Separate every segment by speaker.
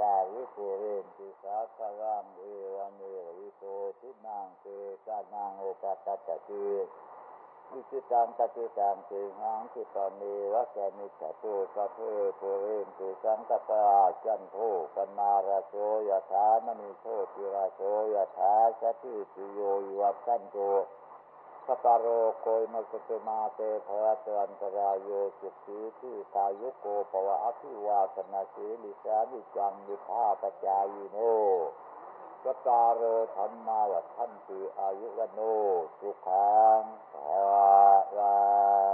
Speaker 1: ตาวิโกเรนติสาคารังเอวันเอวิโกทินังเกกานังโอปัตตะตือวิจิตังตติตังตือหังทิตานีรักานิจตุสัพเพโพเรนติสังกปาจันโทปนาราโสยถานมณีโชติราโสยถาสติสิโยวัตสันโต สปารโรโกยมัสตุมาเตภะเตอันตรายโยสุขีที่ตายุโกปวะอภิวาสนาสีลิสาวิจังวิภาปจายิโนสตารโรธรรมาวัฏันติอายุวโนสุขังภาลัง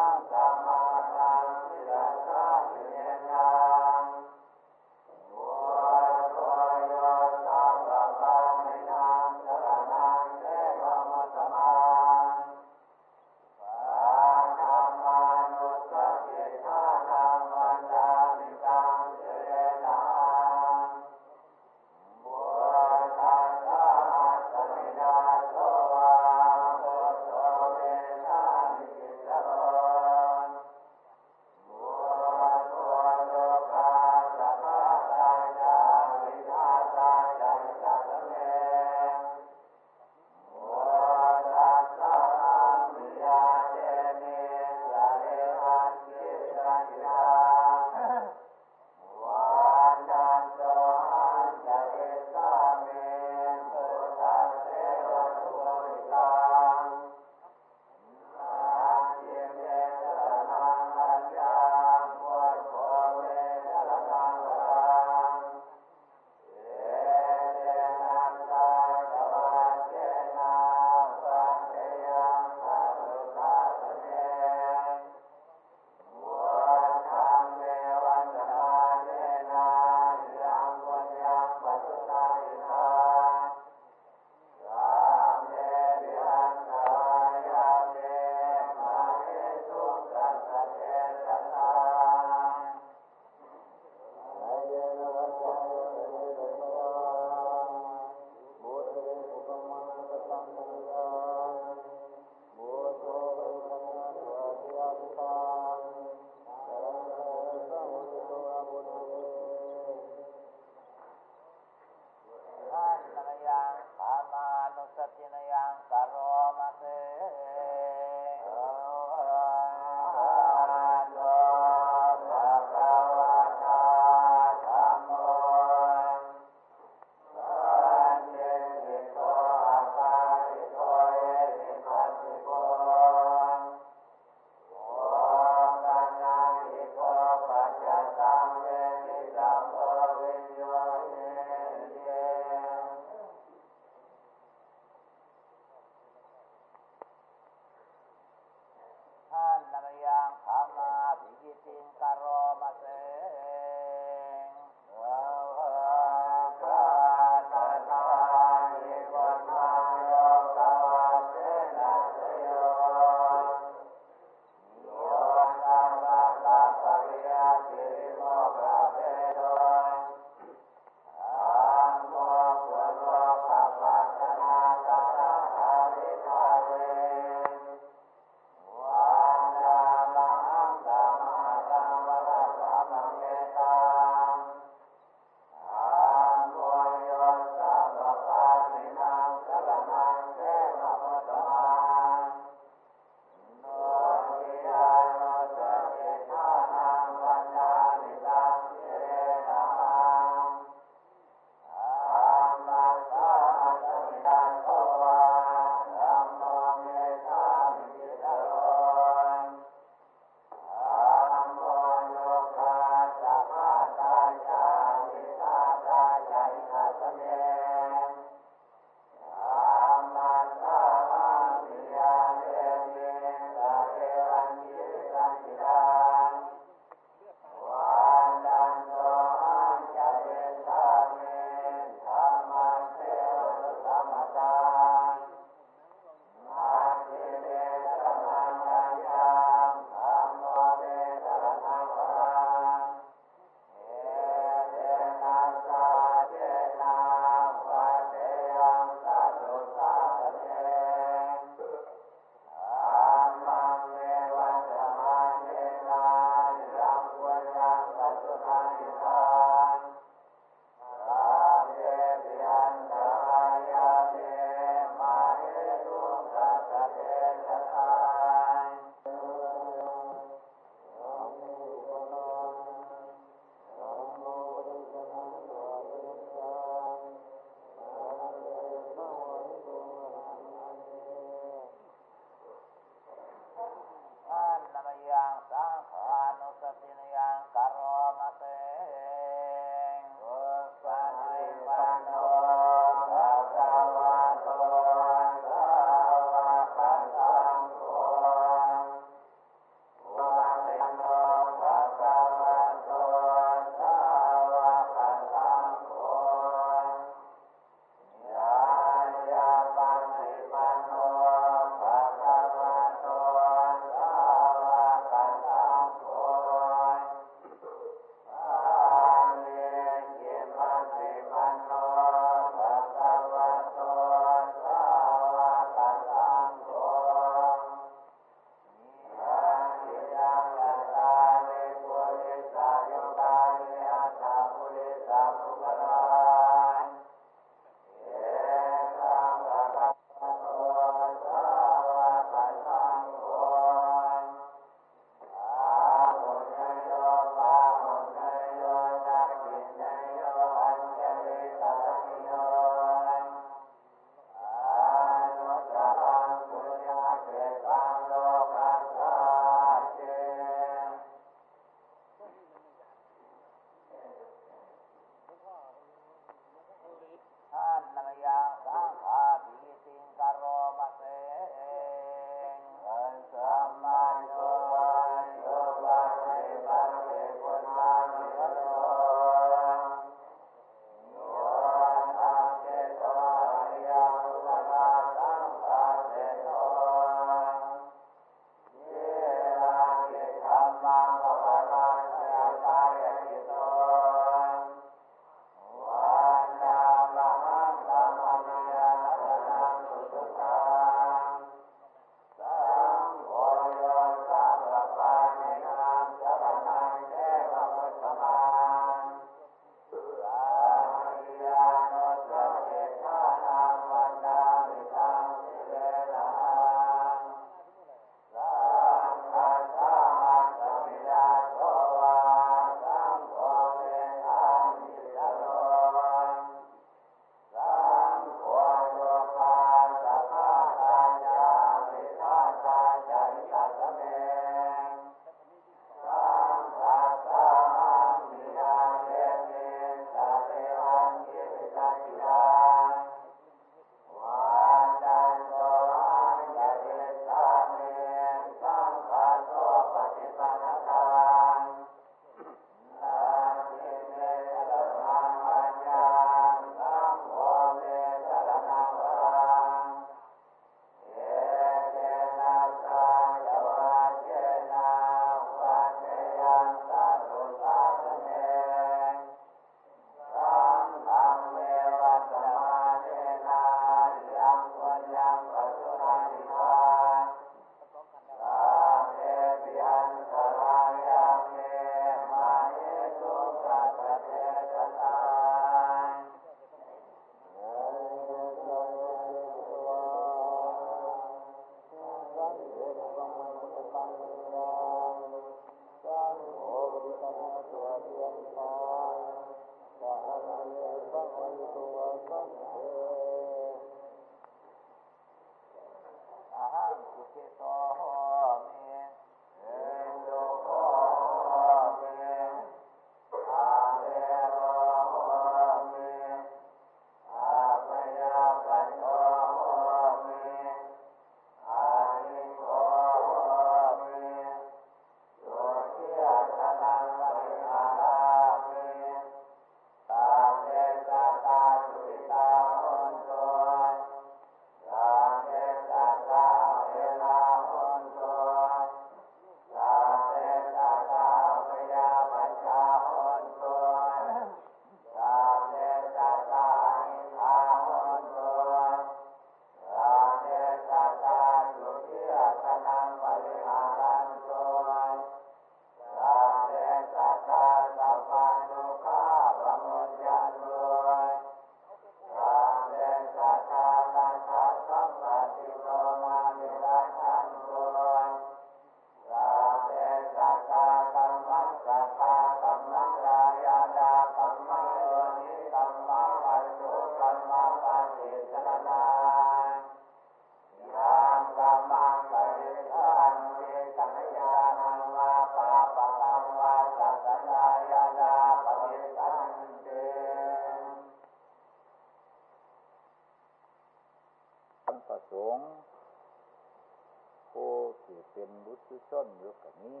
Speaker 1: สิเป็นบุตรชนอยู่กับนี้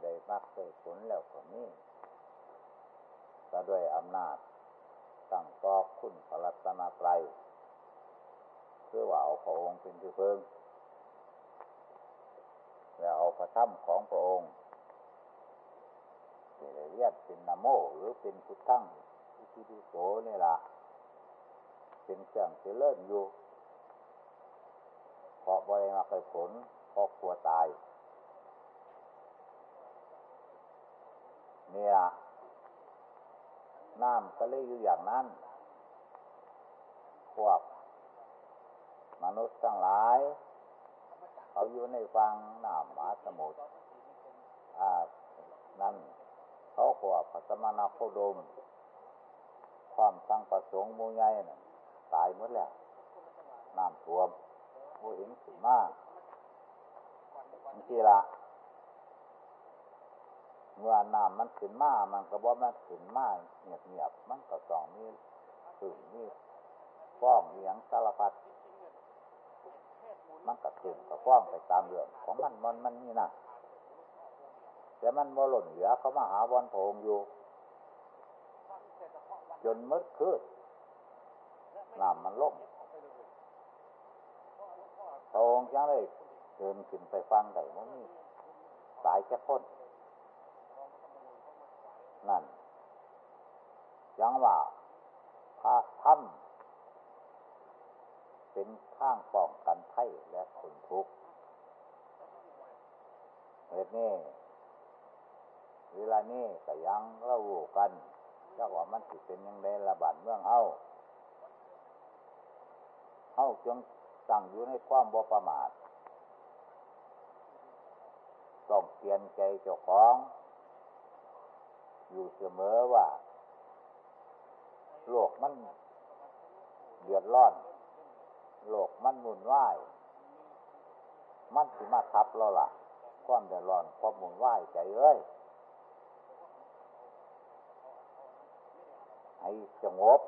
Speaker 1: ได้มักได้ผลแล้วกับนี้ก็ด้วยอำนาจตั้งตอกคุณพระรัตนตรัยเพื่อว่าเอาพระองค์เป็นที่พึ่งแล้วเอาพระธรรมของพระองค์เป็นเรียกเป็นนโมหรือเป็นพุทธังพุทธิโสนี่ละเป็นเครื่องเจริญอยู่ เพราะบริมาคปผลเพราะกลัวตายเนี่ยน้ำก็เลยอยู่อย่างนั้น พวก มนุษย์ทั้งหลาย เขาอยู่ในฟังน้ำมหาสมุทรนั่นเขาขวบพระสมณโคดม ความสร้างประสงค์มูใหญ่ตายหมดแล้ว น้ำท่วม บ่เห็นขึ้นมาทีละเมื่อนน้ำมันสินมากมันขึ้นมาเงียบเงียบมันก็ต้องมีขึ้นมีฟ้องเลียงสารพัดมันก็ขึ้นก็ฟ้องไปตามเรื่องของมันมันมันนี่นะแต่มันโมหล่นเหลือเขามาหาบอลโพงอยู่ จนมืดคืดน้ำมันล่ม พระองค์ยังเลยเดินขึ้นไปฟังได้มันมีสายแค่พ้นนั่นยังว่าพระถ้ำเป็นข้างป้องกันไถ่และคนทุกข์เหตุนี้เวลานี้ก็ยังเรารู้กันจักว่ามันสิเป็นยังไงระบาดเมืองเฮาเฮาจง ตั้งอยู่ในความบ่ประมาท ต้องเปลี่ยนใจเจ้าของ อยู่เสมอว่า โลกมันเดือดร้อน โลกมันมุนว่าย มันสิมาทับเราละความเดือดร้อนความมุนว่ายใจเอ้ยให้สงบ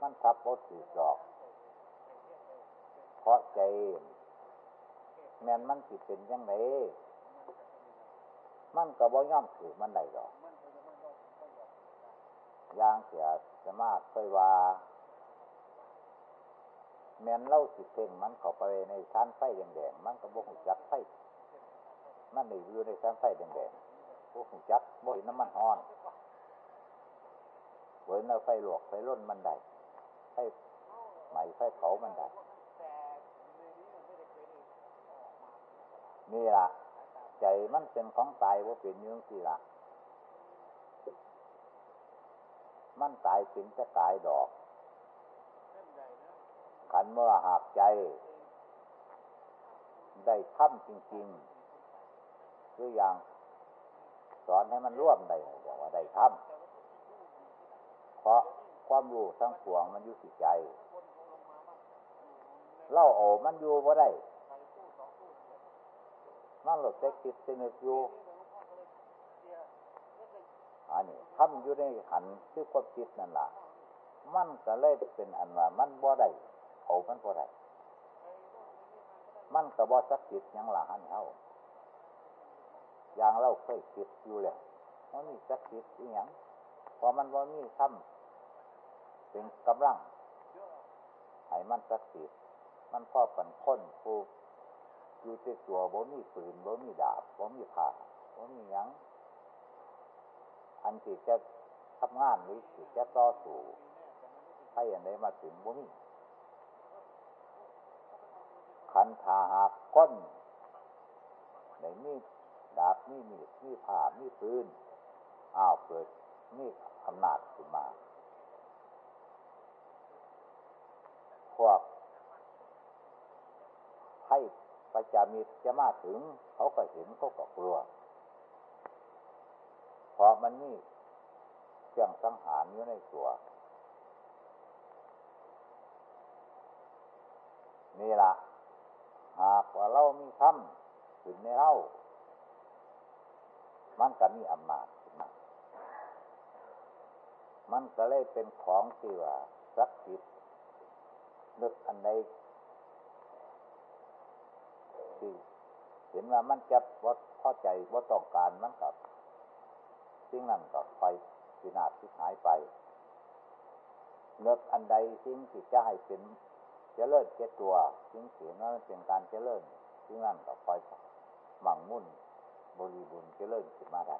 Speaker 1: มันทับบทสีดอก เพราะใจ แม่นมันสิเป็นยังไงมันก็บ่ย่อมถือมันได้ดอกย่างเสียสมาเคยว่า แม่นเล่าสิเพ่งมันเข้าไปในชั้นไฟแดงๆมันก็บ่หูจักไฟมันหนีอยู่ในชั้นไฟแดงๆบ่หูจักบ่เห็นน้ำมันอ่อนเว้นเอาไฟหลวกไฟร่นมันได้ไฟไหมไฟเผามันได้ นี่ล่ะ ใจมันเป็นของตายว่าเป็นยื่งสิล่ะ มันตายเป็นจะตายดอกขันเมื่อหักใจ ได้ถ้ำจริงๆคืออย่างสอนให้มันร่วมได้อย่างว่าได้ถ้ำเพราะความรู้ทั้งปวงมันอยู่ที่ใจ เล่าโอมันอยู่ว่าได้ มันหลดแต่คิดสนึกอยู่อันนี้ทำอยู่ในหันคือความคิดนั่นแหละมันก็เลยเป็นอันว่ามันบ่ได้เอามันบ่ได้มันก็บ่สักคิดยังหละหันเท่าอย่างเราเคยคิดอยู่เลยมันมีสักคิดอีหยังพอมันบ่มีทำเป็นกำลังให้มันสักคิดมันพ่อปันค้นผู้ อยู่ที่ตัวบ่มีปืนบ่มีดาบบ่มีผ่าบ่มีหยังอันที่จะทำงานหรือที่จะต่อสู้ให้อันใดมาถึงบ่มีขันธาหากก้นในมีดาบมีมีดมีผ่ามีปืนอ้าวเกิดมีอำนาจขึ้นมาพวกให้ ประจามิตรจะมาถึง เขาก็เห็นเขาก็กลัวเพราะมันนี่เครื่องสังหารอยู่ในตัวนี่ละหากว่าเรามีคำถึงในเรามันก็มีอำนาจมามันก็เลยเป็นของที่ว่าสักจิตนึกอันใด ที่เห็นว่ามันจะวัดพอใจว่าต้องการมันกับสิ่งนั้นกับไฟสินาที่หายไปเลิกอันใดสิ่งที่จะให้เป็นเจริญเจตัวสิ่งเสียนั้นเป็นการจเจริญสิ่งนั้นกับไฟหมั่งมุ่นบริบูรณ์เจริญขึ้นมาได้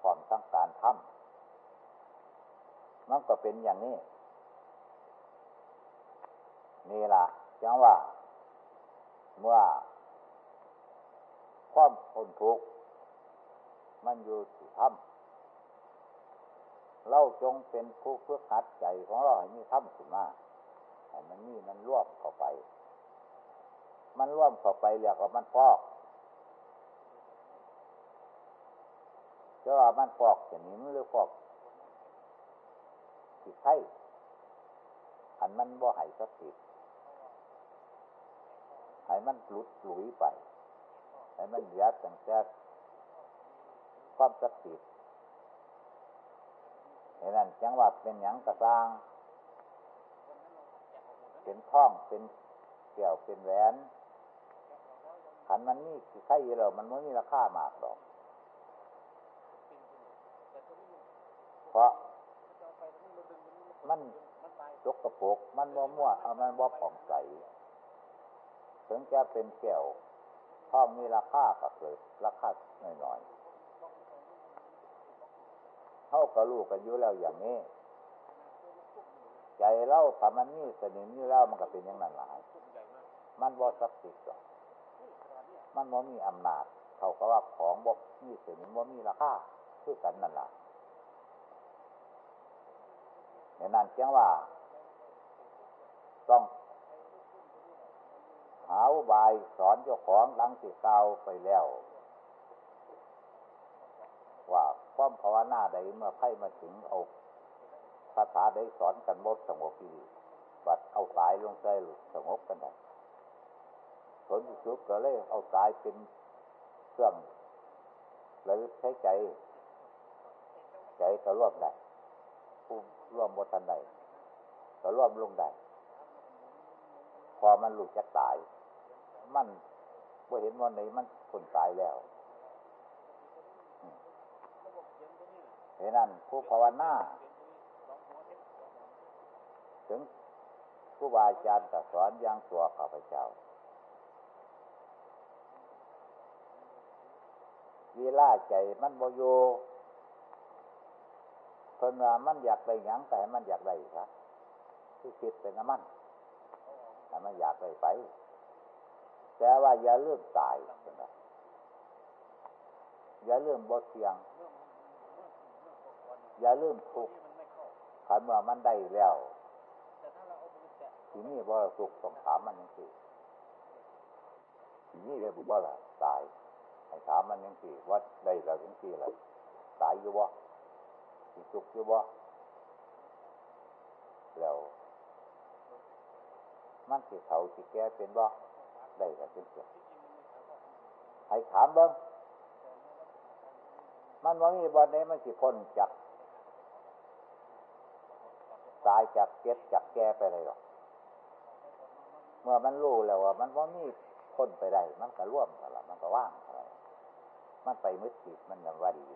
Speaker 1: ความต้องการทำมันก็เป็นอย่างนี้นี่ละจังว่า เมื่อความคนทุกข์มันอยู่ที่ถ้ำเราจงเป็นผู้ฝึกหัดใจของเราให้มีถ้ำขึ้นมาให้มันนี่มันร่วมเข้าไป มันร่วมเข้าไปเรียกว่ามันฟอกจะว่ามันฟอกจะหนีหรือฟอกที่ไข่อันมันบ่หายสักที ให้มันหลุดหลุยไป ให้มันเหลือตั้งแต่ความศักดิ์สิทธิ์เห็นนั้นจังหวัดเป็นหยังกระซังเป็นท่องเป็นเกี่ยวเป็นแหวนขันมันนี่คือไข่เรามันไม่มีราคามากหรอก เพราะมันจกกระปกมันบ่มั่วเอามันบ่ผ่องใส ถึงจะเป็นแก้วทองมีราคาก็เกิดราคาหน่อยๆเท่ากับลูกกันอยู่แล้วอย่างนี้ ใจเล่าถ้ามันนี่สนิมอยู่แล้วมันก็เป็นอย่างนั้นหลาย มันบ่ศักดิ์สิทธิ์หรอกมันบ่มีอำนาจเท่ากับว่าของบ่มีสนิมบ่มีราคาคือกันนั่นแหละในนั้นเชียงว่า ต้อง หาบายสอนเจ้าของหลังสิเก่าไปแล้ว ว่าความภาวนาใดเมื่อไพ่มาถึงเอาภาษาใดสอนกันหมดสงบดีบัดเอาสายลงใจสงบกันได้ผลสุดก็เลยเอาสายเป็นเครื่องระลึกใช้ใจ ใจก็ร่วมได้ผู้ร่วมบทันใดก็ร่วมลงได้ พอมันหลุดจากตาย มันว่าเห็นวันไหนมันคนตายแล้วเห็นนั่นผู้ภาวนาถึงผู้บาอาจารย์ก็สอนอย่างตัวข้าพเจ้าวีล่าใจมันโมโยคนว่ามันอยากได้หยังแต่มันอยากได้ครับที่คิดเป็นน้ำมันแต่มันอยากได้ไป แต่ว่าอย่าเลื่อมตายอย่าเลื่อมบทเสียง อย่าเลื่อมทุกข์ขันว่ามันได้แล้วทีนี้บ่สุขต้องถามมันยังสิทีนี้เลยบุบว่าล่ะตายให้ถามมันยังสี่ว่าได้เรายังสี่ละตายอยู่บ่สิจุกอยู่บ่แล้วมันสิเขาสิแก่เป็นบ่ ได้ก็เป็นเสียให้ถามเบิ้งมันว่ามีบ่ได้มันสิพ้นจากตายจากเก็บจากแก่ไปเลยหรอก เมื่อมันรู้แล้วว่า มันว่ามีพ้นไปได้ มันก็ร่วมกันละมันก็ว่างอะไรมันไปมืดจิตมันยังว่าดี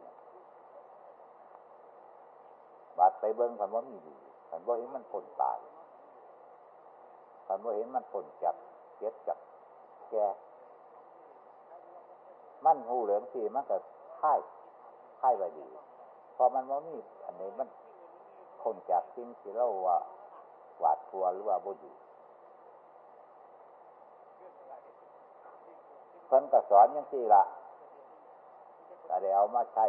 Speaker 1: บาดไปเบิ้งคันว่ามีดีคันว่าเห็นมันพ้นตายคันว่าเห็นมันพ้นจากเก็บจาก ก่ มันหูเหลืองสีมันก็ค่ายค่ายไว้ดี พอมันว่ามีอันนี้มันพ้นจากสิ่งที่เราว่าหวาดกลัวหรือว่าบุดีเพิ่นก็สอนยังสี่ละแต่เดี๋ยวเอามาใช้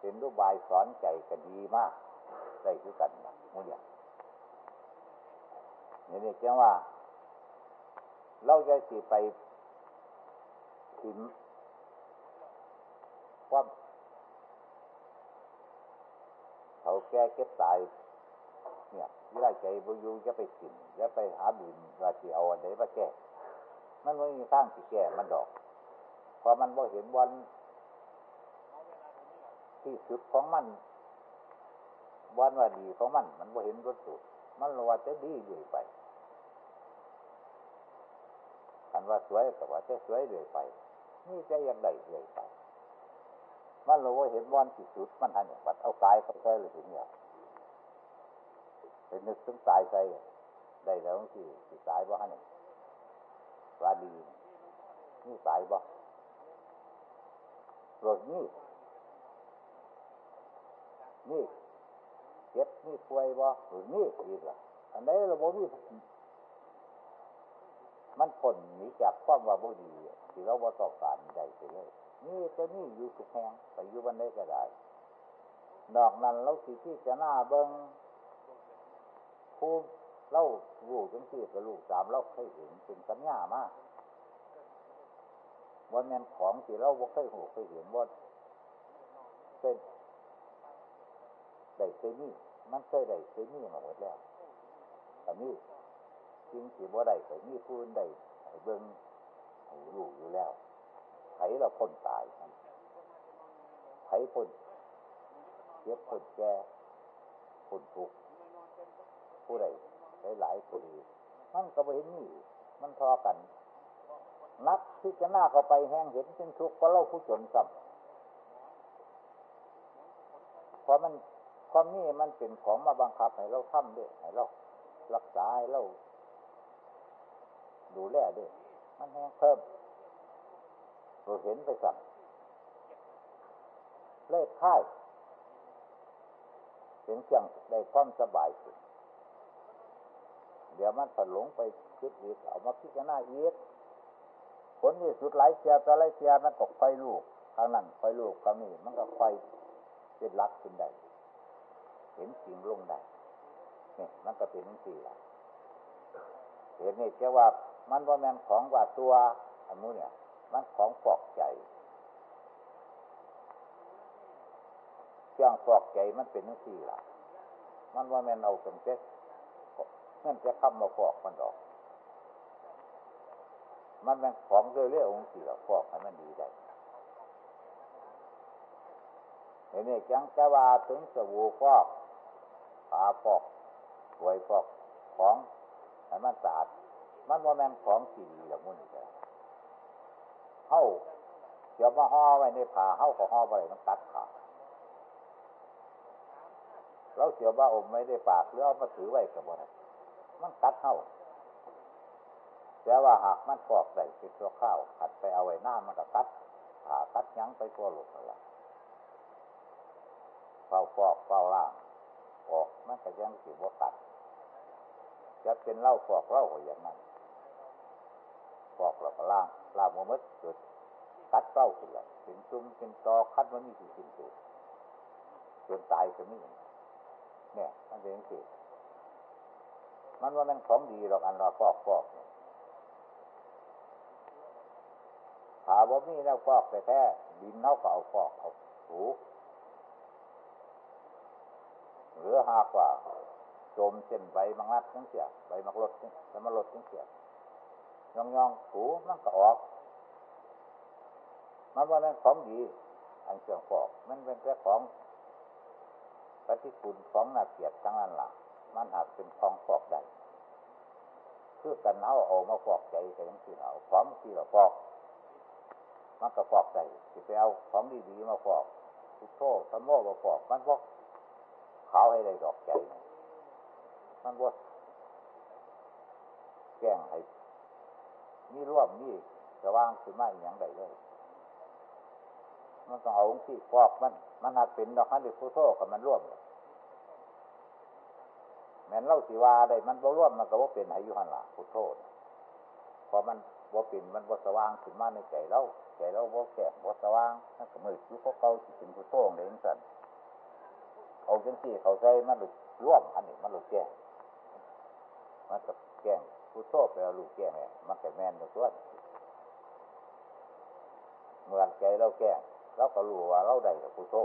Speaker 1: เป็นรูปบายสอนใจกันดีมาก ได้คือกันนะมุเนี่ยนี่นี่จ้าว่า เราจะสิไปถิ่มความเขาแก้เก็บตาย เนี่ยวิไลใจบุยูจะไปถิ่มจะไปหาบินว่าที่เอาอันไหนมาแก้ มันไม่มีทางที่แก้มันดอกพอมันบ่เห็นวันที่สุดของมันวันว่าดีของมัน มันบ่เห็นรสสุดมันรว่าจะดีอยู่ไปอัน ว่าสวยก็ว่าจะสวยเลยไปนี่จะยังได้เลยไป มันรู้ว่าเห็นวันที่สุดมันทันอย่างบัดเอาตายเขาใส่เลยถึงอย่างเป็นนึกถึงตายใส่ได้แล้วที่ที่ตายบ่ฮะเนี่ยว่าดีนี่ตายบ่รถนี่นี่เจ็บนี่ป่วยบ่หรือนี่อีกล่ะอันไหนเราบ่มี มันผลหนีจากความว่าบุดีที่เราบ่ต้องการได้ไปเลยนี่จะนี่อยู่ทุกแห่งไปอยู่วันใดก็ได้นอกนั้นเราสิที่จะหน้าเบิ้งผู้เล่าลูกจังสี่กับลูกสามเราเคยเห็นเป็นสัญญามากวันนั้นของที่เราบ่เคยหูเคยเห็นว่าเส้นได้เซนี่มันเคยได้เซนี่มาหมดแล้วอันนี้ จริงสิบ่ได้แต่นี่พูนได้ให้เบิ้งให้รู้อยู่แล้วไผเราพ้นตายไผพ้นเจ็บพ้นแก่พ้นทุกผู้ใดหลายหลายผู้ดีมันก็ไปเห็นนี่มันทอกันนักที่จะหน้าเข้าไปแห้งเห็นเป็นทุกข์ก็เล่าผู้จนซ้ำเพราะมันความนี่มันเป็นของมาบังคับให้เราทำด้วยให้เรารักษาให้เรา ดูแลด้วยมันแห้งเพิ่มเราเห็นไปสั่งเลิกค่ายเป็นเครื่องได้ความสบายสุดเดี๋ยวมันผันหลงไปคิดอีกเอามาพิจารณาอีกผลที่สุดหลายเชียร์แต่หลายเชียร์มันก็ไฟลูกทางนั้นไฟลูกก็มีมันก็ไฟเป็นรักขึ้นได้เห็นจริงลงได้เนี่ยมันก็เป็นสี่งละเห็นนี่แค่ว่า มันว่าแมนของว่าตัวอันนู้นเนี่ย มันของฟอกใจเครื่องฟอกใจมันเป็นทั้งสี่ละมันว่าแมนเอาเป็นเจ็ดนั่นจะคำมาฟอกมันดอก มันเป็นของเรื่อยๆองค์สี่ละฟอกให้มันดีได้เห็นไหมจังจะว่าถึงสบู่ฟอกผาฟอกหวยฟอกของให้มันสะอาด มันว่าแมนของสีดีละมุ่นเลยเฮ้าเดี๋ยวมาห่อไว้ในผ่าเฮ้าก็ห่อไปมันตัดขาดเราเสียวว่าอมไม่ได้ปากหรือเอามาถือไว้กับมันมันกัดเฮ้าแต่ว่าหากมันฟอกได้เป็นตัวข้าวขัดไปเอาไว้หน้ามันก็กัดผ่ากัดยั้งไปตัวหลุดนั่นแหละเฝ้าฟอกเฝ้าล่างออกมันก็ยังสิบว่ากัดจะเป็นเล่าฟอกเล่าอย่างนั้น ฟอกแล้วก็ล่างล่างมันมัดเกิดกัดเป้าขึ้นเลยเป็นซุ่มเป็นตอคัดมันมีสิ่งสิ่งตัวจนตายก็มีเนี่ยมันเป็นสิ่งมันว่ามันของดีหรอกอันเราฟอกฟอกาบ่มีแล้วฟอกแต่แท้ดินเขาก็เอาฟอกเอาถูหรือหากว่าจมเส้นใบมังลัดทั้งเสียใบมักรดใบมะรดทั้งเสีย ยองยองถูมันก็ออก มันว่านั้นของดี อันเครื่องฟอก มันเป็นแค่ของปฏิกูลของนาเกียดทั้งนั้นหล่ะ มันหากเป็นของฟอกได้คือกันเอาเอามาฟอกใจแต่ยังที่เราของที่เราฟอก มันก็ฟอกได้จะไปเอาของดีๆมาฟอกทุกโทษสมโมมาฟอก มันฟอกขาวให้ได้ดอกใจ มันว่าแก้งให้ มีร่วมมีจะว่างคือไม่อย่างใดเลย มันต้องเอาที่ฟอกมัน มันหักเป็นดอกฮันดิฟูโทกับมันร่วมแม้นเล่าสีวาได้มันบ่ร่วมมันก็ว่าเป็นให้ยุหันละฟูโทษพอมันว่าเป็นมันว่าสว่างขึ้นมาในใจเราใจเราว่าแก่ว่าสว่างนั่นก็มืดยุคเก่าสิเป็นฟูโทเลยนั่นสันเอาจังสี่เขาใช้มันหลุดร่วมอันนี้มันหลุดแก่มันก็แก่ ฟูโทไปเอาลูกแก่แม่มันก็แม่นในส่วนเมื่อใจเราแก่เราก็รู้ว่าเราได้กับฟูโท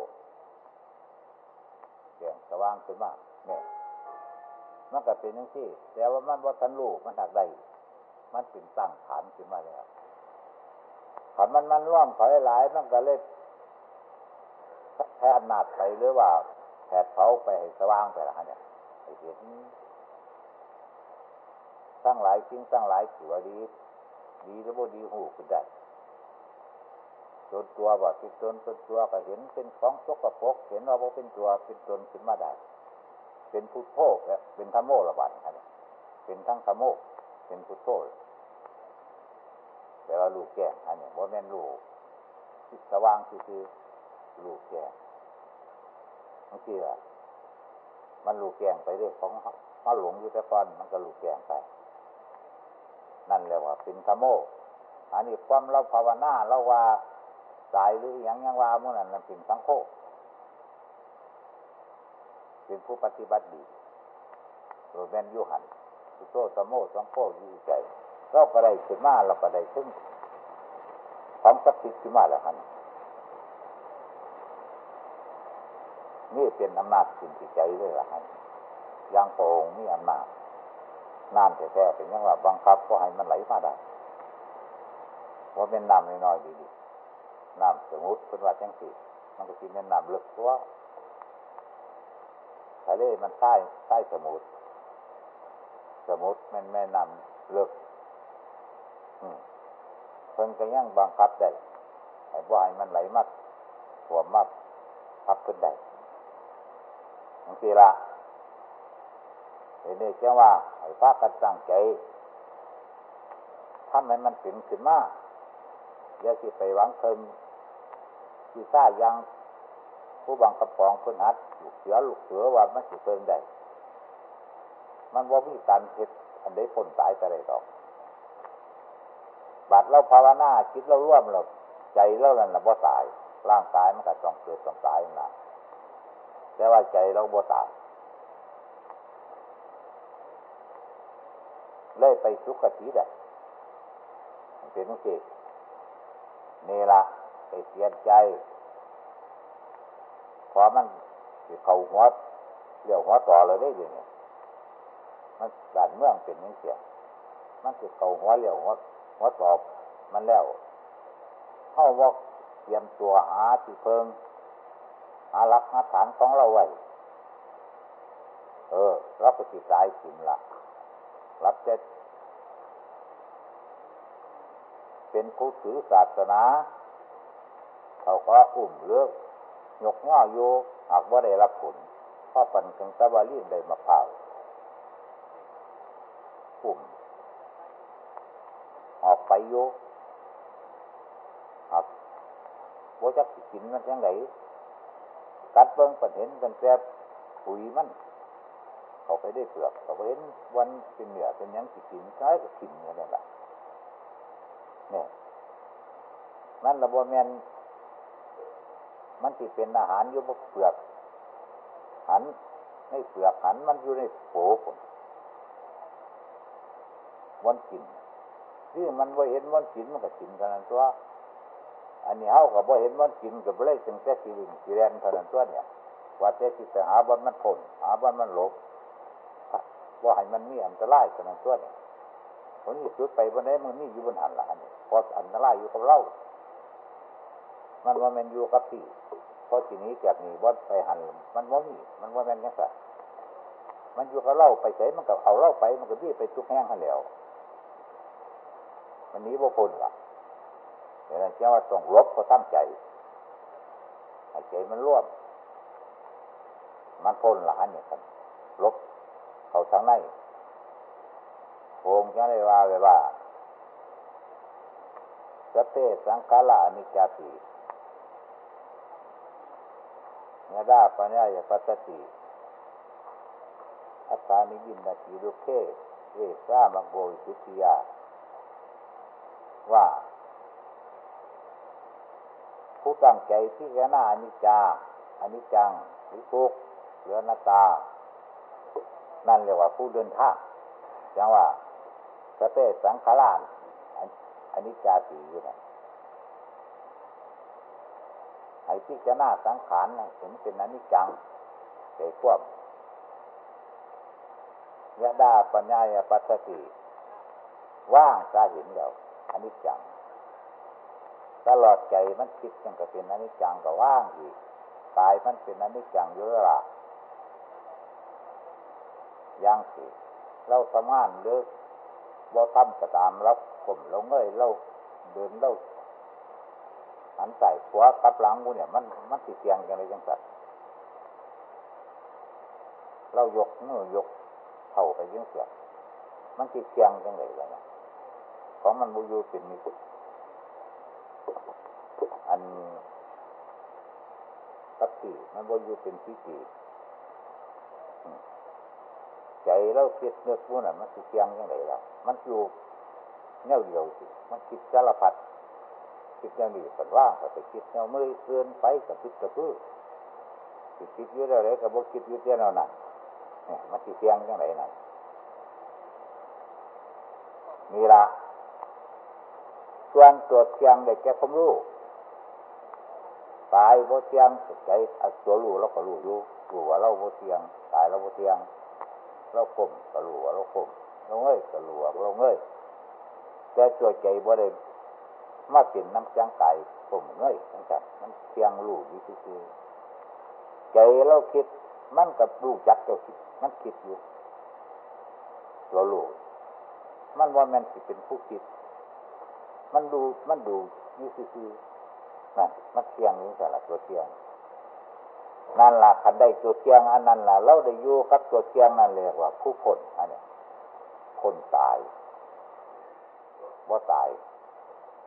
Speaker 1: แก่สว่างขึ้นมาเนี่ยมันก็เป็นอย่างที่แต่ว่ามันว่าทันรู้มันหักได้มันเป็นตั้งฐานขึ้นมาแล้วถ้ามันมันร่วมขอยหลายมันก็เลยแพ้อำนาจไปหรือว่าแผดเผาไปให้สว่างไปละเนี่ยไอ้เห็น ตั้งหลายสิ่งตั้งหลายถือว่าดีดีหรือบ่ดีหูขึ้นได้จนตัวบ่ติดตนจนตัวก็เห็นเป็นของสกปรกเห็นว่าบ่เป็นตัวเป็นตนขึ้นมาได้เป็นพุทโธเป็นธรรมโมระบาดนะเป็นทั้งธรรมโมเป็นพุทโธแต่ว่าลูกแก่อันนี้ว่าแม่นลูกที่สว่างคือลูกแก่บางทีอะมันลูกแก่งไปเรื่อยของมาหลงอยู่แต่ก่อนมันก็ลูกแก่งไป นั่นเรียกว่าเป็นธรรมโมอันนี้ความเราภาวนาเราว่าสายหรืออย่างยังว่ามื่อนั้นเป็นสังโฆเป็นผู้ปฏิบัติดีโดยแม่นยุหันสุโตตโมสังโฆยู่ใจเราก็ได้ขึ้นมาเราก็ได้ซึ่งความสักดิ์สิทธิ์ขึ้นมาแล้วครับนี่เป็นอำนาจสิ่งที่ใจเลยล่ะครับยังโปงมีอำนาจ น้ำแท้ๆเป็นยังว่าบังคับก็ให้มันไหลมาได้ว่าเป็นน้ำน้อยๆดีๆน้ำสมุทรเป็นว่าจังสีมันก็กินเป็นน้ำลึกตัวทะเลมันใต้ใต้สมุทรสมุทรมันแม่น้ำลึกเพิ่นก็ยังบังคับได้ให้บ่ให้มันไหลมากหัวมากพับขึ้นได้บางทีละเห็นนี่จ้าว่า ให้พากันตั้งใจทำให้มันเป็นขึ้นมาอย่าสิไปหวังเพิ่มที่ซ่ายังผู้บังกระปองคนหัดลูกเสือลูกเสือว่ามันสิเพิ่มได้มันว่ามีการเห็ดอันใดผลตายไปเลยดอกบัดเราภาวนาคิดเราร่วมเราใจเรานั่นละบ่ตาย ร่างกายมันก็ต้องเกิดต้องตายนะแต่ว่าใจเราบ่ตาย เลยไปสุขติได้เป็นนุสินี่ละไปเสียใจพอมันเขาหัวเดี่ยวหัวต่อเลยได้ยังไงมันด่านเมืองเป็นยังเสียมันคือเขาหัวเลี้ยวหัวหัวตอบมันแล้วเข้าว่าเตรียมตัวหาที่เพิงหารักหาฐานของเราไว้ เออรับปฏิตายสินละ รับเจ็ดเป็นผู้ถือศาสนา เขาก็อุ่มเลือกยกง้อโยหากว่าได้รับผลพ่อปันกังตะวาลีได้มาเผาอุ่มออกไปโยหักว่าจะกินมันยังไงกัดเบิ้งปันเห็นกันแซ่ปุ๋ยมัน เขาไปได้เปลือกเขาไปเห็นวันเป็นเหนือเป็นยังสิกินใช้ก็กินเนี่ยแหละเนี่ยนั่นระบบแมนมันติเป็นอาหารอยู่บนเปลือก หันในเปลือกหันมันอยู่ในโผล่วันกินที่มันว่าเห็นวันกินมันก็กินกันนั่นตัวอันนี้เขาก็บ่เห็นมันกินกับเลยจึงแต่สีวิ่งสีแรงเท่านั้นตัวเนี่ยว่าแต่สิแต่หาบนมันผลหาบนมันหลบ ว่าให้มันมีอันตรายเท่านั้นตัวเนี่ยคนนี้สุดไปบนนี้มันนี่อยู่บนหันหลังพออันตรายอยู่กับเรามันว่ามันอยู่กับที่พอทีนี้จากนี้บนไปหันมันว่ามีมันว่ามันยังไงมันอยู่กับเราไปใส่มันกับเอาเราไป มันก็บี้ไปทุกแห้งหันแล้วมันนี้บ่พ้นละเดี๋ยวนั้นเจ้าว่าต้องลบก็ตั้งใจให้ใจมันร่วม มันพ้นหลานเนี่ยครับลบ เขาทางในโคงจะได้ว่าเลยว่าสเตสังกาลานิจาติเนดาปัญญาปัตติอัตตานิยินนาทีรุเคเอสามโกวิสุติยา ว่า ผู้ตั้งใจที่แค่หน้าอนิจจาอนิจจังหรือทุกหรือนาตา นั่นเรียกว่าผู้เดินทางจังว่าสเปสังขารานอนิจจาสีอยู่นะไอ้ที่จะหน้าสังขารนะถึงเป็นอนิจจังใจควบยะดาปัญญายปัสสติว่างสาเห็นแล้วอนิจจังตลอดใจมันคิดยังก็เป็นอนิจจังก็ว่างอีกกายมันเป็นอนิจจังเยอะละ ยังสิเราสมานหรือเราทำก็ตามรับผมเราเงยเราเดินเราหันใส่หัวกับหลังมูเนี่ยมันมันติดเตียงกันเลยจังสัตว์เรายกมือยกเท่าไปยังเสียมันติดเตียงจังเลยเลยนะของมันบูยูเป็นมีอันตัติมันบูยูเป็นที่จี ใจเราคิดเนื้อผู้นั้นมันติเตียงจังเลยแล้วมันอยู่เงี้ยเดียวสิมันคิดสารพัดคิดอย่างนี้ผลว่างไปคิดเงามือเกินไปกับคิดกับพื้นคิดคิดยอะอะไรกับบุคิดยอะเท่านั้นเนี่ยมันติเตียงจังเลยนั่นนี่ละส่วนตัวเทียงได้แก่ความรู้ตายโบเทียงใจตัวรู้เราก็รู้อยู่รู้ว่าเราโบเทียง ตายเราโบเทียง เราคมก็รู้ว่าเราคมเราเงยก็รู้ว่าเราเงยแต่ตัวใจบ่ได้มาเป็นน้ำจังไก่ผมเงยทั้งจัดมันเทียงรู้อยู่คือใจเราคิดมันกับรู้จักตัวคิด มันคิดอยู่เรารู้มันว่ามันสิเป็นผู้คิด มันดูมันดูนี่คือนั่นมันเทียงนี่แต่ละตัวเทียง นั่นล่ะคันได้ตัวเทียงอันนั้นล่ะเราได้อยู่กับตัวเทียงนั่นเรียกว่า ผู้พ้นอันนี้คนตายว่าตาย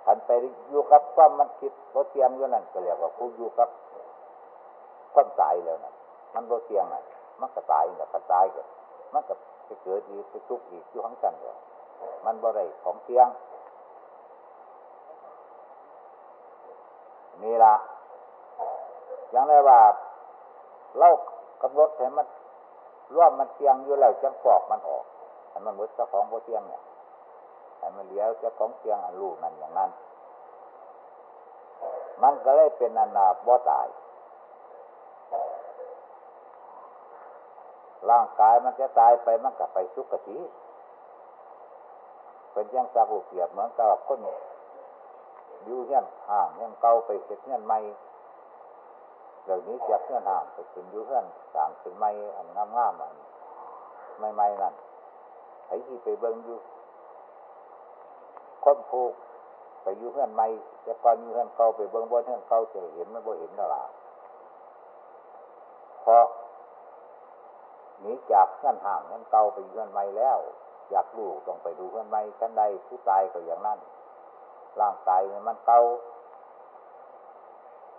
Speaker 1: คันไปอยู่กับความมันคิดตัวเทียงอยู่นั่นก็เรียกว่าผู้อยู่กับความตายแล้วนะมันตัวเทียงน่ะมันก็ตายเนี่ยก็ตายก็มันก็ไปเกิดอีกไปทุกข์อีกอยู่ข้างกันเลยมันบ่ได้ของเทียงนี่ละอย่างไรว่า เล่ากำหนดให้มันร่วมมันเทียงอยู่แล้วจังฟอกมันออกให้มันมืดเจ้าของโบเทียงเนี่ยให้มันเลี้ยวเจ้าของเทียงอันลูกนั่นอย่างนั้น มันก็เลยเป็นอนาบ่ตาย ร่างกายมันจะตายไปมันก็ไปสุกติเป็นยังสาบุเกียบเหมือนกับคนอยู่เงี้ยห่างเงี้ยเก่าไปเสร็จเงี้ยใหม่ เดี๋ยวนี้จากเงี้ยห่างไปถึงอยู่เงี้ยต่างเป็นใหม่อันงามงามอันใหม่ๆนั่นไอ้ที่ไปเบิ้งอยู่คนผูกไปอยู่เงี้ยใหม่จะก่อนอยู่เงี้ยเก่าไปเบิ้งบนเงี้ยเก่าจะเห็นไม่บ่เห็นแล้วล่ะเพราะหนีจากเงี้ยห่างเงี้ยเก่าไปอยู่เงี้ยใหม่แล้ว อยากรู้ต้องไปดูเพื่อนไม่ชั้นใดผู้ตายก็อย่างนั้นร่างกายมันเก่า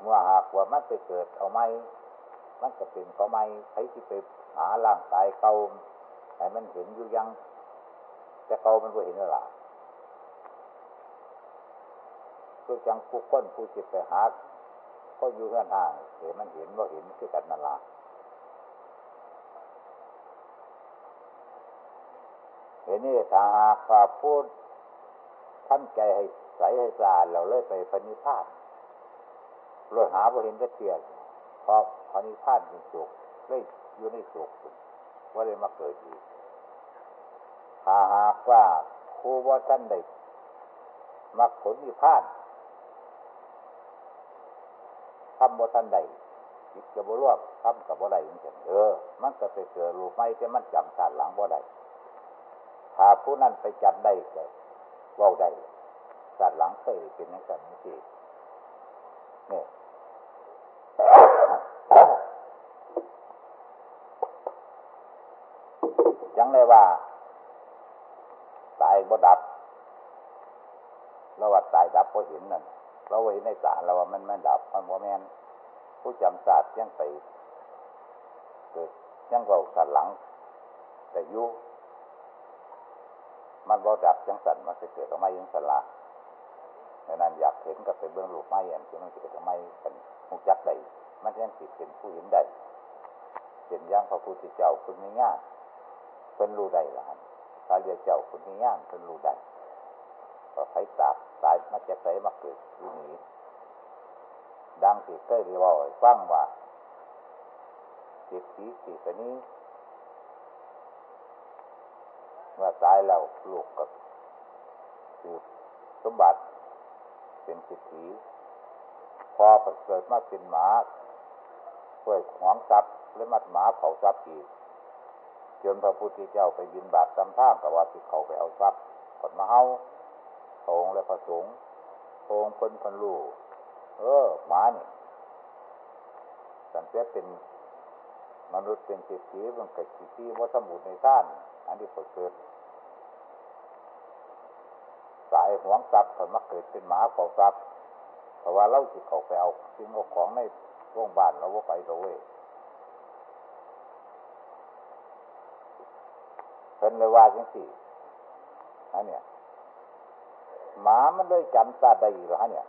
Speaker 1: เมื่อหากว่ามันไปเกิดเอาไม่มันจะเป็นเก็ไม่ใช้ที่ไปหาร่างกายเก่าให้มันเห็นอยู่ยังจะเก่ามันก็เห็นแล้วล่ะคือจังผู้คนผู้จิตไปหาก็อยู่เพื่อนห่างเห็นมันเห็นว่าเห็นคือกันนั่นล่ะเห็นนี่ถ้าหากว่าพูดท่านใจให้ใสให้สะอาดเราเลยไปพนิพาน รถหาบ่เห็นจะเทียนเพราะพอนิพานเป็นสุขเลยอยู่ในสุขว่าเลยมาเกิดอีกถ้าหากว่าครูว่าท่านได้มักผลนิพานทำบ่ท่านใดจิตกับ่รวบทำกับบ่ได้ยังไงเออ มันก็ไปเกิดรูปไม่แต่มันจำชาติหลังบ่ได้ถ้าผู้นั้นไปจำได้ก็ว่าได้ชาติหลังเคยเป็นนักการนี่สิเนี่ย ยังเลยว่า ตายบ่ดับเราว่าตายดับพอเห็นนั่นเราเห็นในสารเราว่ามันไม่ดับมันว่าแม่นผู้จำศาสตร์ยังไปเกิดยังเบาสันหลัง แต่ยุมันบ่ดับยังสันมันจะเกิดออกมายังสละดังนั้นอยากเห็นก็ไปเบื้องลูกไม้อันที่มันเกิดออกมาเป็นหูจักใดมันยังติดเป็นผู้เห็นใดเป็นย่างพระพุทธเจ้าคุณมีงาน เป็นรู้ใดละพระเรียเจ้าคุณมีงานเป็นรู้ใดก็ไฟสาบสายมาจะใสมาเกิดที่นี้ดังที่เคยรียกว่าฟังว่าจิตสีสีตัวนี้ว่าตายแล้วลูกกับคือสมบัติเป็นสิทธิพอประเกิดมาเป็นหมาเพื่อหวงทรัพย์และมัดหมาเผาทรัพย์อีก จนพระพุทธเจ้าไปบินบาตจำท่ามกับว่าที่เขาไปเอาทรัพย์กดมาเอาพระองและพระสงฆ์องค์คนคนรู้เออหมาเนี่ยตั้งแต่เป็นมนุษย์เป็นสิทธิมันเกิดสิทธิว่าสมุดในท่าน อันนี้เกิด สายหวงทรัพย์ผลมาเกิดเป็นหมาเฝ้าทรัพย์เพราะว่าเล่าจิตเขาไปเอาสิ่งของในโรงพยาบาลเราว่าไปเราเว้ย เป็นเลยว่าจังสี่อันเนี้ยหมามันเลยจำซาได้อยู่แล้วเนี่ย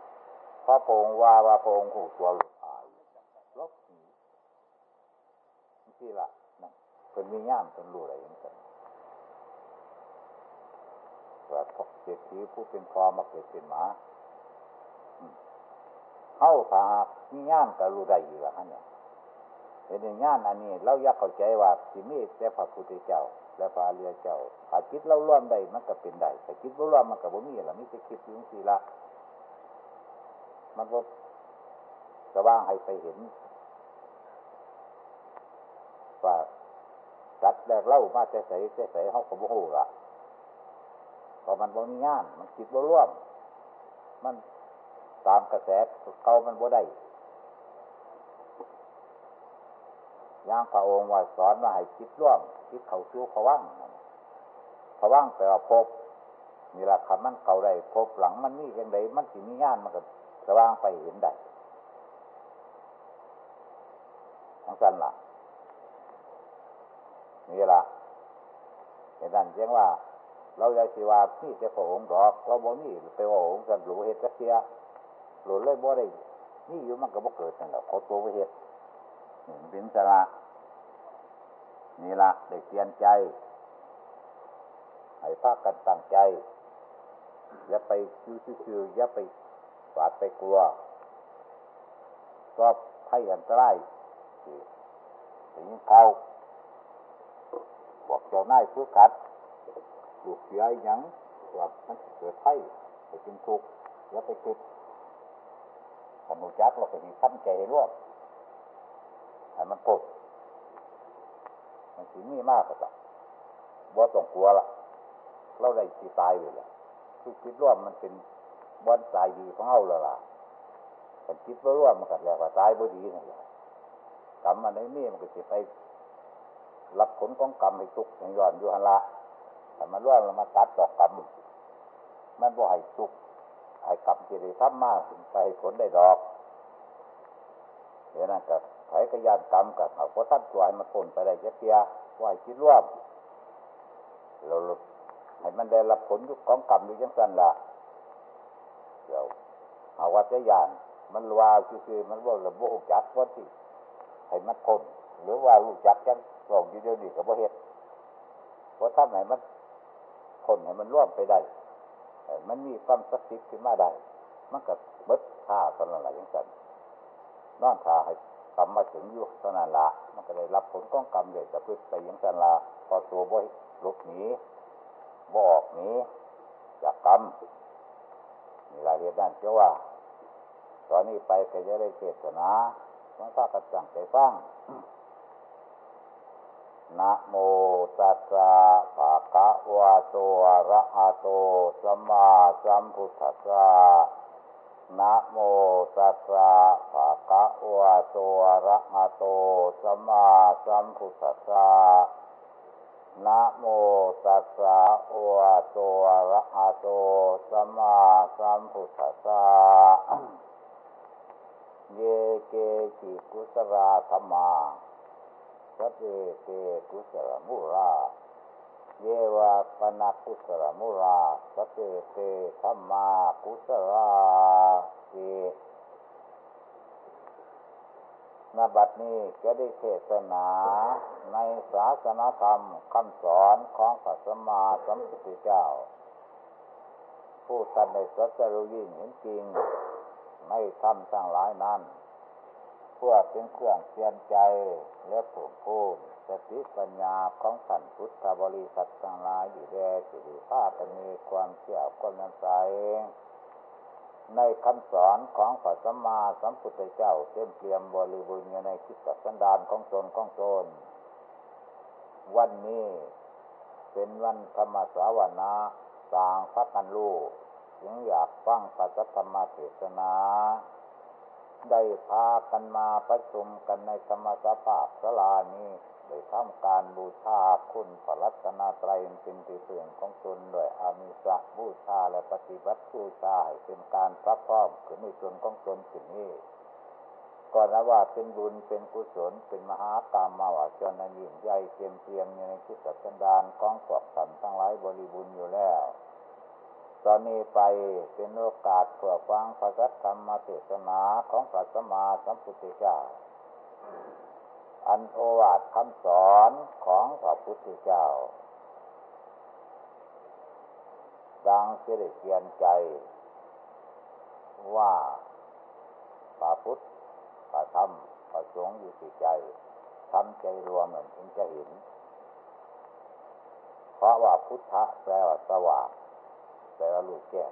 Speaker 1: พระพงว่าว่าพงค์หูตัวหลุดอายลบหนีนี่ละนะเป็นมีย่ามเป็นรู้อะไรอย่างเงี้ยว่าพกเศรษฐีผู้เป็นพอมาเกิดเป็นหมาเข้าถ้ากมีย่ามก็รู้ได้อยู่แล้วเนี่ยเห็นในย่ามอันนี้เราอยากเข้าใจว่าสิมีแต่พระพุทธเจ้าและพระเรียเจ้าถ้าคิดเราล้วนได้มันก็เป็นได้แต่คิดเราล้วนมันก็บ่มีละมิจะคิดยู่สิละมันก็จะว่างให้ไปเห็น ว่าสัตว์แรกเล่ามาแต่ใสแต่ใสเขาก็บ่ฮู้ละพอมันบ่มีงาน มันคิดบ่ร่วม มันตามกระแสเก่ามันบ่ได้ ย่างพระองค์ว่าสอนว่าให้คิดร่วมคิดเข้าสู่ผวังผวังแปลว่าพบนี่ละคำมันเก่าได้พบหลังมันนี่ยังไงมันสิมีงานมันก็สว่างไปเห็นได้ทั้งสั้นละนี่ละเห็นนั่นเรียกว่า เราอยากสิว่าพี่จะพระองค์ดอก เราบ่มีไปว่าองค์สันหลูเหตุกเสียหลุเลยบ่ได้นี่อยู่มันก็บ่เกิดนั่นแหละขาตัวไปเหตุ เป็นสระนี่ละได้เปลี่ยนใจ ให้ภาคกันตั้งใจ อย่าไปซื่อๆอย่าไปฝาดไปกลัว ก็ให้อันตรายถึงเขาบอกเจ้านายผู้กัดลูกเสียยังว่ามันเกิดไพ่ไปกินทุกอย่าไปคิดขนมจักเราไปมีขั้นใจให้ร่วม ให้มันปดมันสีมีมากก็ต้องบ่ต้องกลัวละเราได้สีตายเลยละคือคิดร่วมมันเป็นบอนตายดีของเราล้วล่ะแต่คิดว่าร่วมมันก็แล้วว่าตายบ่ดีนั่นแหละกรรมอันนี้มันก็จะไปรับผลของกรรมให้ทุกข์อย่างย้อนอยู่หันละแต่มันร่วมมันมาตัดดอกกรรมมันบ่ให้ทุกข์ให้กรรมที่ได้ทำมากไปผลได้ดอกเดี๋ยวนั้นก็ ไถกระยานกรรมกับเขาเพราะท่านตัวให้มันพ้นไปได้เสียว่าคิดร่วมเราให้มันได้รับผลยุคของกรรมอยู่ยังสั้นละเดี๋ยวเอาว่าจะยาน มันว่าคือมันว่าระบบจักว่าที่ให้มันพ้นหรือว่ารู้จักกันลองอยู่เดียวนี้กับบ่เหตุเพราะถ้านไหนมันพ้นให้มันร่วมไปได้มันมีความศักดิ์สิทธิ์ขึ้นมาได้มันก็เบิดค่าตอนนั้นแหละยังสั้นนอนทาให้ กรรมมาถึงยุคเท่านละมันก็ได้รับผลของกรรมเลยจะพึ่งไปยังสันละพอตัวบ่ลุกหนีบ่ออกหนีจากกรรมนี่รายละเหตุนั่นเจ้าว่า ตอนนี้ไปก็จะได้เจตนาต้องพากันจังใจฟังนะโมตัสสะภะคะวะโตอะระหะโตสัมมาสัมพุทธัสสะ นะโมตัสสะภะคะวะโตอะระหะโตสัมมาสัมพุทธัสสะนะโมตัสสะวะโตอะระหะโตสัมมาสัมพุทธัสสะเยเกจิกุสราธรรมาสเตเตกุสรมุรา เยวะปนากุสรมุราสเตเตธรรมากุสราเกนบัดนี้จะได้เทศนาในศาสนาธรรมคำสอนของพระสัมมาสัมพุทธเจ้า ผู้ท่านในสัจรู้ยิ่งเห็นจริงไม่ทำทั้างหลายนั้น เพื่อเป็นเครื่องเตือนใจและผูกพูน สติปัญญาของท่านพุทธบริษัททั้งหลายอยู่แดสิริภาพมีความเชื่อความน้ำใจในคำสอนของพระสัมมาสัมพุทธเจ้าเต็มเปี่ยมบริบูรณ์ในคิดสันดานของตนของตนวันนี้เป็นวันธรรมสาวนาสางพักกันลูกถึงอยากฟังปัจธรรมเทศนา ได้พากันมาประชุมกันในธรรมสภาพสลานี้ ได้ทำการบูชาคุณพระรัตนตรัยเป็นที่เสื่องของตนด้วยอามิสะบูชาและปฏิบัติบูชาเป็นการพระพร้อมขึ้นในตนของตนสิ่งนี้ก็นับว่าเป็นบุญเป็นกุศลเป็นมหากรรมมาวาจนยิ่งใหญ่เต็มเพียงในคิดสันดานของพวกสันทั้งหลายบริบูรณ์อยู่แล้ว ตอนนี้ไปเป็นโอกาสเพื่อฟังพระธรรมเทศนาของพระสมมาสัมพุทธเจ้า อันโอวาทคำสอนของพระพุทธเจ้า ดังเสด็จเกียนใจ ว่าพระพุทธพระธรรมพระสงฆ์อยู่ที่ใจทำใจรวมเหมือนถึงจะเห็น เพราะว่าพุทธะแปลว่าสว่างแปลว่าลูกแก้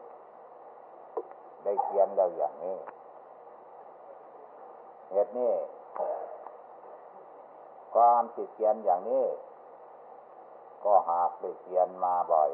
Speaker 1: ได้เขียนแล้วอย่างนี้เหตุนี้ ความติดเขียนอย่างนี้ ก็หากได้เขียนมาบ่อย